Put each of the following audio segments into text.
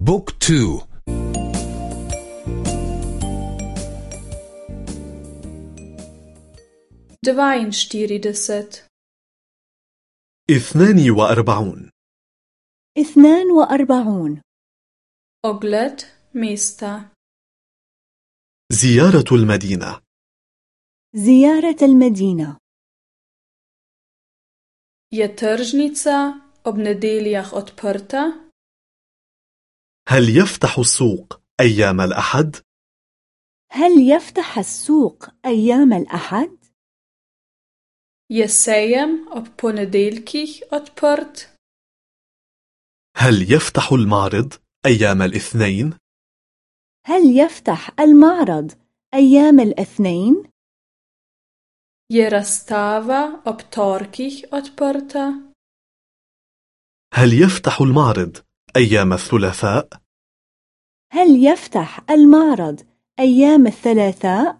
Book two. dvainštirideset اثنان وأربعون. اثنان وأربعون. ogled mesta زيارة المدينة. زيارة المدينة. Je tržnica ob nedeljah odprta? هل يفتح السوق أيام الأحد؟ هل يفتح السوق أيام الأحد؟ Je sejem ob ponedeljkih odprt? هل يفتح المعرض أيام الاثنين؟ هل يفتح المعرض أيام الاثنين؟ Je razstava ob torkih odprta? هل يفتح المعرض أيام الثلاثاء؟ هل يفتح المعرض أيام الثلاثاء؟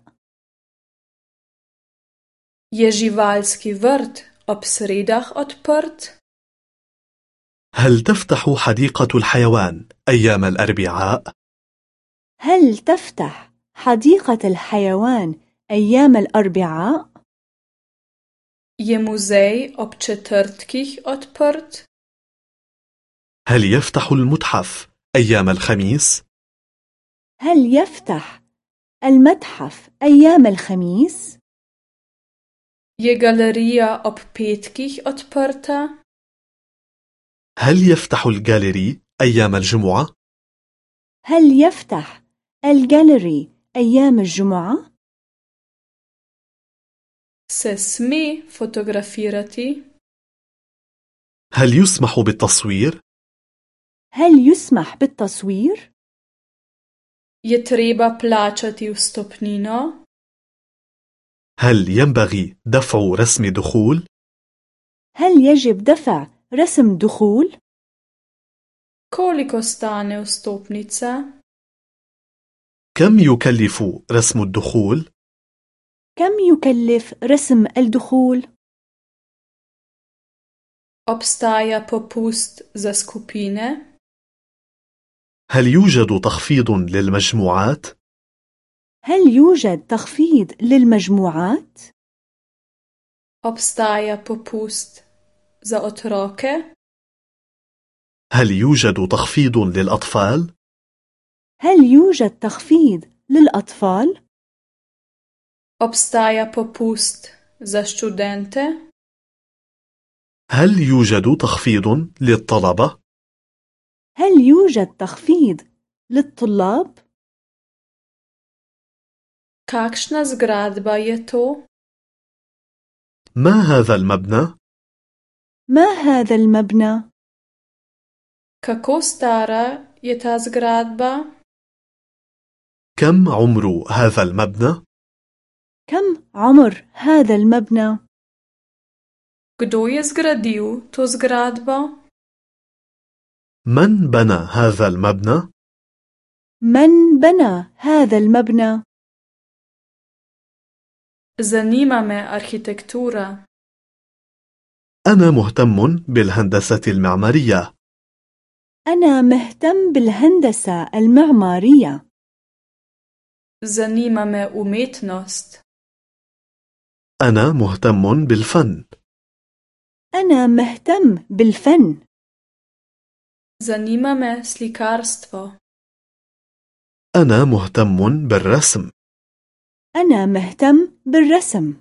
Je živalski vrt ob sredah odprt? هل تفتح حديقة الحيوان أيام الأربعاء؟ هل تفتح حديقة الحيوان أيام الأربعاء؟ Je muzej ob četrtkih odprt? هل يفتح المتحف أيام الخميس؟ هل يفتح المتحف أيام الخميس؟ Je galerija ob petkih odprta? هل يفتح الجاليري أيام الجمعة؟ هل يفتح الجاليري أيام الجمعة؟ Se sme fotografirati? هل يسمح بالتصوير؟ هل يسمح بالتصوير؟ Je treba plačati vstopnino? هل ينبغي دفع رسم دخول؟ هل يجب دفع رسم دخول؟ Koliko stane vstopnica? كم يكلف رسم الدخول؟ كم يكلف رسم الدخول؟ Obstaja popust za skupine? هل يوجد تخفيض للمجموعات؟ هل يوجد تخفيض للمجموعات؟ Obstaja popust za otroke? هل يوجد تخفيض للأطفال؟ هل يوجد تخفيض للأطفال؟ Obstaja popust za študente? هل يوجد تخفيض للطلبة؟ هل يوجد تخفيض للطلاب؟ Kakšna zgradba je to? ما هذا المبنى؟ ما هذا المبنى؟ Kako stara je ta zgradba? كم عمر هذا المبنى؟ كم عمر هذا المبنى؟ Kdo je zgradil to zgradbo? من بنى هذا المبنى؟ من بنى هذا المبنى؟ Zanima me arhitektura. أنا مهتم بالهندسة المعمارية. أنا مهتم بالهندسة المعمارية. Zanima me umetnost. أنا مهتم بالفن. أنا مهتم بالفن. Zanima me slikarstvo. أنا مهتم بالرسم. أنا مهتم بالرسم.